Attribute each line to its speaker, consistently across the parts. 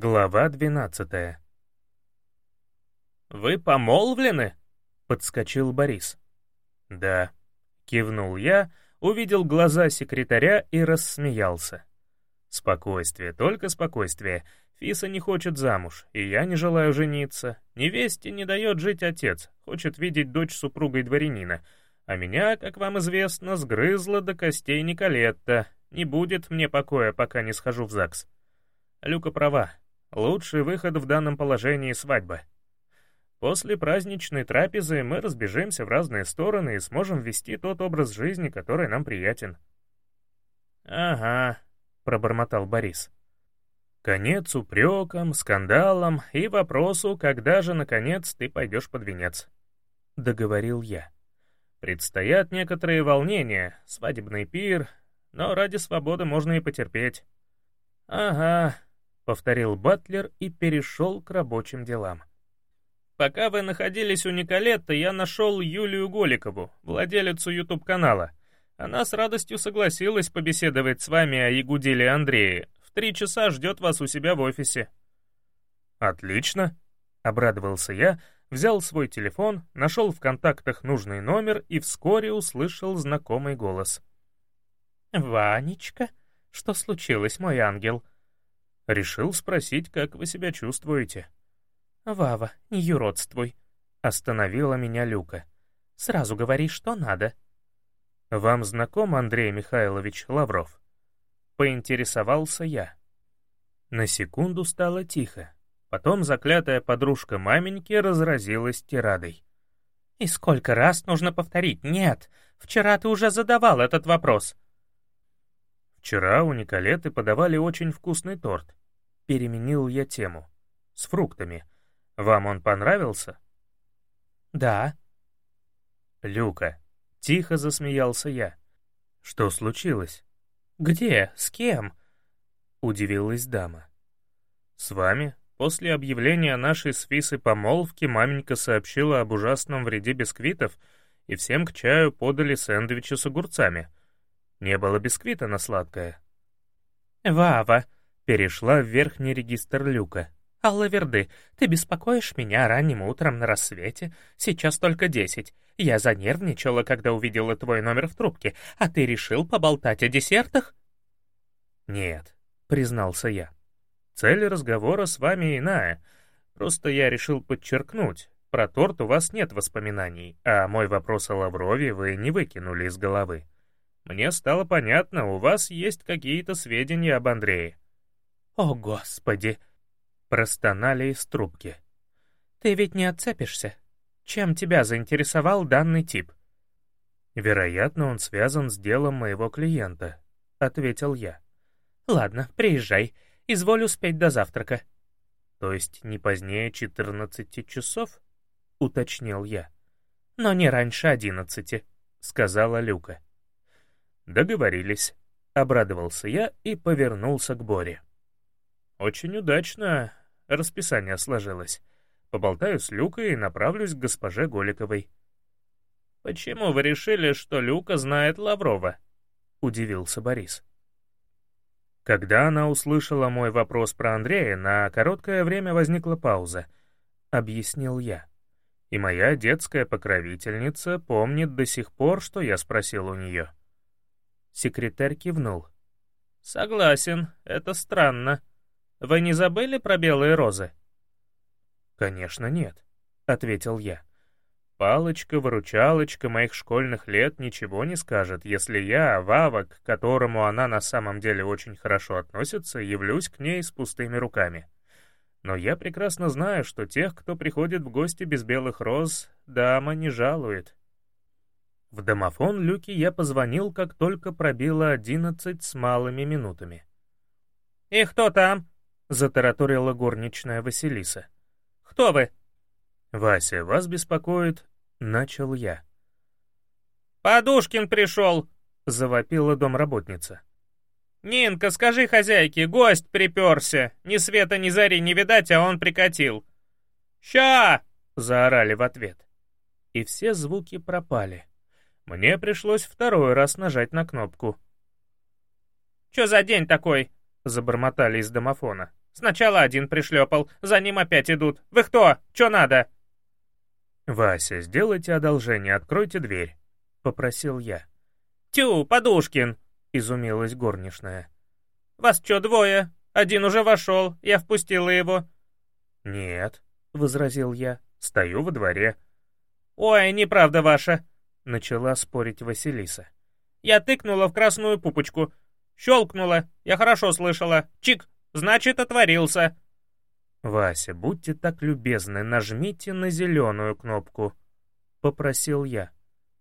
Speaker 1: Глава двенадцатая. «Вы помолвлены?» — подскочил Борис. «Да», — кивнул я, увидел глаза секретаря и рассмеялся. «Спокойствие, только спокойствие. Фиса не хочет замуж, и я не желаю жениться. Невесте не дает жить отец, хочет видеть дочь супругой дворянина. А меня, как вам известно, сгрызла до костей Николетта. Не будет мне покоя, пока не схожу в ЗАГС». Люка права. Лучший выход в данном положении — свадьба. После праздничной трапезы мы разбежимся в разные стороны и сможем вести тот образ жизни, который нам приятен. «Ага», — пробормотал Борис. «Конец упрекам, скандалам и вопросу, когда же, наконец, ты пойдешь под венец», — договорил я. «Предстоят некоторые волнения, свадебный пир, но ради свободы можно и потерпеть». «Ага», повторил Батлер и перешел к рабочим делам. «Пока вы находились у Николетта, я нашел Юлию Голикову, владелицу YouTube-канала. Она с радостью согласилась побеседовать с вами о Ягудиле Андрее. В три часа ждет вас у себя в офисе». «Отлично», — обрадовался я, взял свой телефон, нашел в контактах нужный номер и вскоре услышал знакомый голос.
Speaker 2: «Ванечка, что случилось, мой ангел?»
Speaker 1: Решил спросить, как вы себя чувствуете.
Speaker 2: «Вава, не юродствуй», — остановила меня Люка. «Сразу говори, что надо».
Speaker 1: «Вам знаком Андрей Михайлович Лавров?» Поинтересовался я. На секунду стало тихо. Потом заклятая подружка маменьки разразилась тирадой.
Speaker 2: «И сколько раз нужно повторить? Нет, вчера ты уже задавал этот вопрос».
Speaker 1: Вчера у Николеты подавали очень вкусный торт. Переменил я тему. С фруктами. Вам он понравился?
Speaker 2: Да.
Speaker 1: Люка. Тихо засмеялся я. Что случилось?
Speaker 2: Где? С кем?
Speaker 1: Удивилась дама. С вами? После объявления нашей с Фисой помолвки маменька сообщила об ужасном вреде бисквитов, и всем к чаю подали сэндвичи с огурцами. Не было бисквита на сладкое.
Speaker 2: «Вава!» Перешла в верхний регистр люка. «Алла Верды, ты беспокоишь меня ранним утром на рассвете? Сейчас только десять. Я занервничала, когда увидела твой номер в трубке, а ты решил поболтать о десертах?»
Speaker 1: «Нет», — признался я. «Цель разговора с вами иная. Просто я решил подчеркнуть, про торт у вас нет воспоминаний, а мой вопрос о Лаврове вы не выкинули из головы. Мне стало понятно, у вас есть какие-то сведения об Андрее.
Speaker 2: «О, Господи!» — простонали из трубки. «Ты ведь не отцепишься? Чем тебя заинтересовал данный тип?»
Speaker 1: «Вероятно, он связан с делом моего клиента», — ответил я.
Speaker 2: «Ладно, приезжай. Изволь успеть до завтрака».
Speaker 1: «То есть не позднее четырнадцати часов?» — уточнил я.
Speaker 2: «Но не раньше одиннадцати», — сказала Люка.
Speaker 1: «Договорились», — обрадовался я и повернулся к Боре. Очень удачно расписание сложилось. Поболтаю с Люкой и направлюсь к госпоже Голиковой. «Почему вы решили, что Люка знает Лаврова?» — удивился Борис. Когда она услышала мой вопрос про Андрея, на короткое время возникла пауза. Объяснил я. И моя детская покровительница помнит до сих пор, что я спросил у нее. Секретарь кивнул. «Согласен, это странно. Вы не забыли про белые розы?» «Конечно нет», — ответил я. «Палочка-выручалочка моих школьных лет ничего не скажет, если я, Вава, к которому она на самом деле очень хорошо относится, явлюсь к ней с пустыми руками. Но я прекрасно знаю, что тех, кто приходит в гости без белых роз, дама не жалует». В домофон Люки я позвонил, как только пробило одиннадцать с малыми минутами.
Speaker 2: «И кто там?»
Speaker 1: — затараторила горничная Василиса.
Speaker 2: «Кто вы?»
Speaker 1: «Вася, вас беспокоит...» — начал я.
Speaker 2: «Подушкин пришел!»
Speaker 1: — завопила домработница.
Speaker 2: «Нинка, скажи хозяйке, гость приперся. Ни света, ни зари не видать, а он прикатил». «Ща!» — заорали в ответ.
Speaker 1: И все звуки пропали. Мне пришлось второй раз нажать на кнопку.
Speaker 2: «Чё за день такой?»
Speaker 1: — забормотали из домофона.
Speaker 2: Сначала один пришлепал, за ним опять идут. Вы кто? Чё надо?»
Speaker 1: «Вася, сделайте одолжение, откройте дверь», — попросил я.
Speaker 2: «Тю, Подушкин!» — изумилась горничная. «Вас чё двое? Один уже вошел, я впустила его».
Speaker 1: «Нет», — возразил я, — «стою во дворе».
Speaker 2: «Ой, неправда ваша», —
Speaker 1: начала спорить Василиса.
Speaker 2: «Я тыкнула в красную пупочку. Щелкнула, я хорошо слышала. Чик, значит, отворился».
Speaker 1: «Вася, будьте так любезны, нажмите на зеленую кнопку», — попросил я.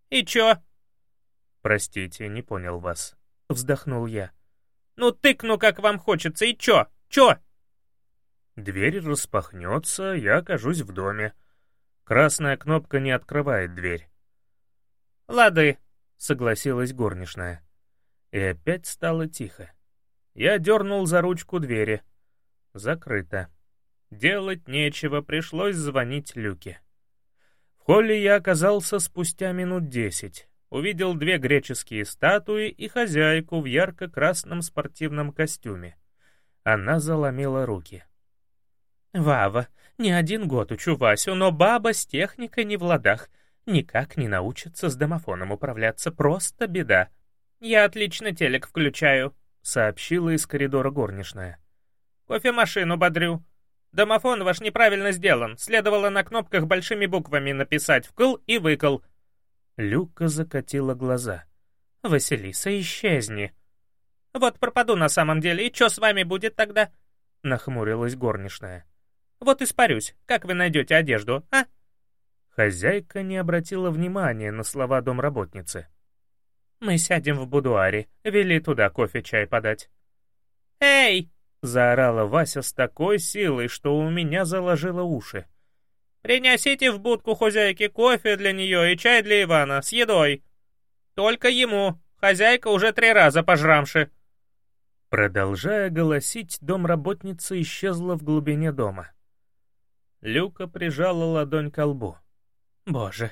Speaker 2: «И чё?»
Speaker 1: «Простите, не понял вас», — вздохнул я.
Speaker 2: «Ну тыкну, как вам хочется, и чё? Чё?»
Speaker 1: Дверь распахнется, я окажусь в доме. Красная кнопка не открывает дверь.
Speaker 2: «Лады», —
Speaker 1: согласилась горничная. И опять стало тихо. Я дернул за ручку двери. Закрыто. Делать нечего, пришлось звонить Люке. В холле я оказался спустя минут десять. Увидел две греческие статуи и хозяйку в ярко-красном спортивном костюме. Она заломила руки.
Speaker 2: «Вава, не один год учу Васю, но баба с техникой не в ладах. Никак не научится с домофоном управляться, просто беда. Я отлично телек включаю», — сообщила из коридора горничная. «Кофемашину бодрю. Домофон ваш неправильно сделан. Следовало на кнопках большими буквами написать «вкл» и «выкл».
Speaker 1: Люка закатила глаза.
Speaker 2: «Василиса, исчезни». «Вот пропаду на самом деле, и что с вами будет тогда?» — нахмурилась горничная. Вот испарюсь. Как вы найдете одежду, а?»
Speaker 1: Хозяйка не обратила внимания на слова домработницы.
Speaker 2: «Мы сядем в будуаре. Вели туда кофе-чай подать». «Эй!» — заорала Вася с такой силой, что у меня заложило уши. «Принесите в будку хозяйки кофе для нее и чай для Ивана с едой. Только ему. Хозяйка уже три раза пожрамши».
Speaker 1: Продолжая голосить, домработница исчезла в глубине дома. Люка прижала ладонь к лбу.
Speaker 2: «Боже,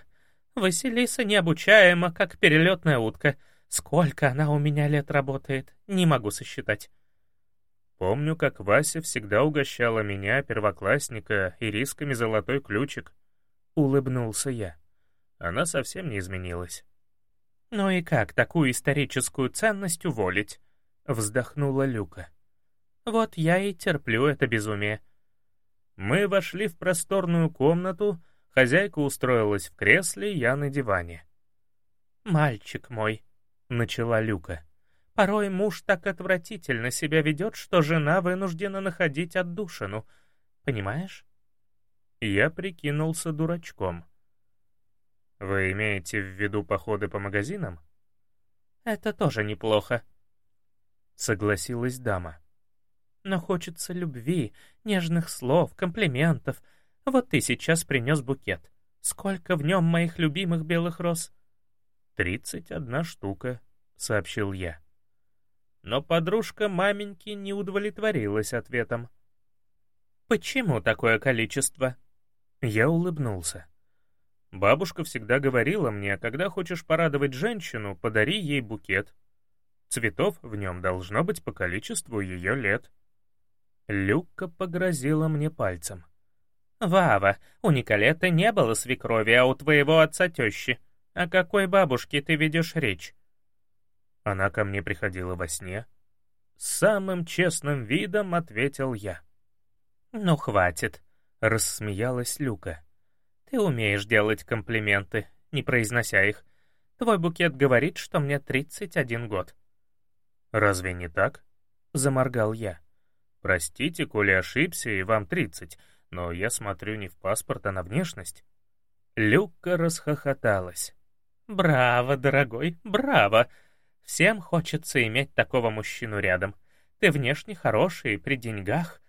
Speaker 2: Василиса необучаема, как перелетная утка. Сколько она у меня лет работает, не могу сосчитать».
Speaker 1: Помню, как Вася всегда угощала меня, первоклассника, ирисками золотой ключик. Улыбнулся я. Она совсем не изменилась.
Speaker 2: «Ну и как такую историческую ценность уволить?» — вздохнула Люка. «Вот я и терплю это безумие.
Speaker 1: Мы вошли в просторную комнату, хозяйка устроилась в кресле, я на диване.
Speaker 2: «Мальчик мой», — начала Люка, — «порой муж так отвратительно себя ведет, что жена вынуждена находить отдушину. Понимаешь?»
Speaker 1: Я прикинулся дурачком. «Вы имеете в виду походы по магазинам?»
Speaker 2: «Это тоже неплохо», —
Speaker 1: согласилась дама
Speaker 2: но хочется любви, нежных слов, комплиментов. Вот ты сейчас принес букет. Сколько в нем моих любимых белых роз?»
Speaker 1: «Тридцать одна штука», — сообщил я. Но подружка маменьки не удовлетворилась ответом.
Speaker 2: «Почему такое количество?»
Speaker 1: Я улыбнулся. Бабушка всегда говорила мне, когда хочешь порадовать женщину, подари ей букет. Цветов в нем должно быть по количеству ее лет. Люка погрозила мне пальцем.
Speaker 2: «Вава, у Николета не было свекрови, а у твоего отца тещи. О какой бабушке ты ведешь речь?»
Speaker 1: Она ко мне приходила во сне. Самым честным видом ответил я.
Speaker 2: «Ну, хватит», — рассмеялась Люка. «Ты умеешь делать комплименты, не произнося их. Твой букет говорит, что мне 31 год».
Speaker 1: «Разве не так?» — заморгал я. Простите, коли ошибся, и вам тридцать, но я смотрю не в паспорт, а на внешность». Люка расхохоталась.
Speaker 2: «Браво, дорогой, браво! Всем хочется иметь такого мужчину рядом. Ты внешне хороший, при деньгах.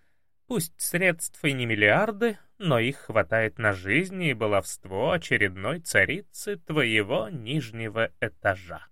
Speaker 2: Пусть средств и не миллиарды, но их хватает на жизнь и баловство очередной царицы твоего нижнего этажа».